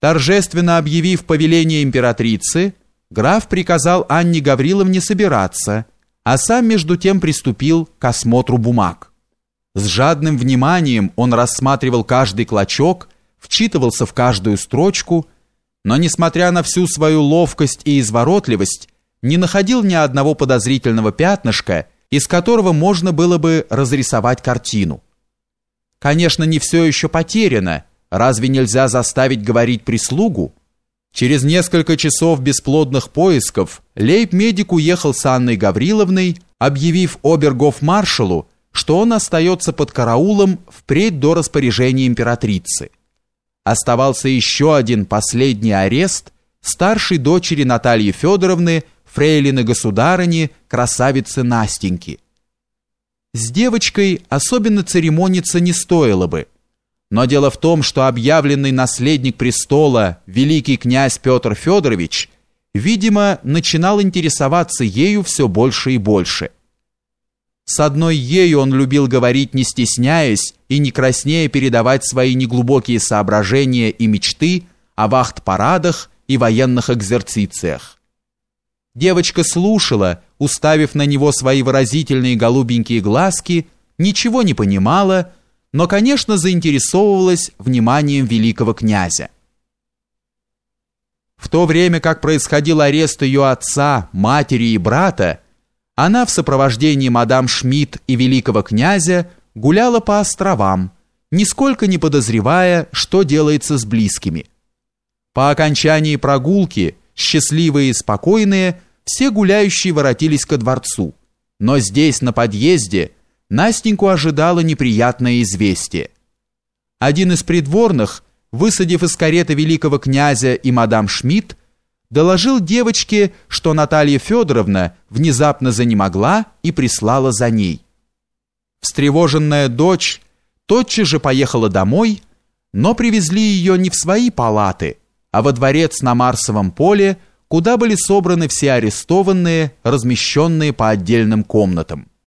Торжественно объявив повеление императрицы, граф приказал Анне Гавриловне собираться, а сам между тем приступил к осмотру бумаг. С жадным вниманием он рассматривал каждый клочок, вчитывался в каждую строчку, но, несмотря на всю свою ловкость и изворотливость, не находил ни одного подозрительного пятнышка, из которого можно было бы разрисовать картину. Конечно, не все еще потеряно, разве нельзя заставить говорить прислугу? Через несколько часов бесплодных поисков лейб-медик уехал с Анной Гавриловной, объявив обергов-маршалу, что он остается под караулом впредь до распоряжения императрицы. Оставался еще один последний арест старшей дочери Натальи Федоровны, фрейлины государыни, красавицы Настеньки. С девочкой особенно церемониться не стоило бы, но дело в том, что объявленный наследник престола, великий князь Петр Федорович, видимо, начинал интересоваться ею все больше и больше. С одной ею он любил говорить не стесняясь и не краснея передавать свои неглубокие соображения и мечты о вахт-парадах и военных экзерцициях. Девочка слушала, уставив на него свои выразительные голубенькие глазки, ничего не понимала, но, конечно, заинтересовывалась вниманием великого князя. В то время как происходил арест ее отца, матери и брата, она в сопровождении мадам Шмидт и великого князя гуляла по островам, нисколько не подозревая, что делается с близкими. По окончании прогулки, счастливые и спокойные, все гуляющие воротились ко дворцу, но здесь, на подъезде, Настеньку ожидало неприятное известие. Один из придворных, высадив из кареты великого князя и мадам Шмидт, доложил девочке, что Наталья Федоровна внезапно занемогла и прислала за ней. Встревоженная дочь тотчас же поехала домой, но привезли ее не в свои палаты, а во дворец на Марсовом поле, куда были собраны все арестованные, размещенные по отдельным комнатам.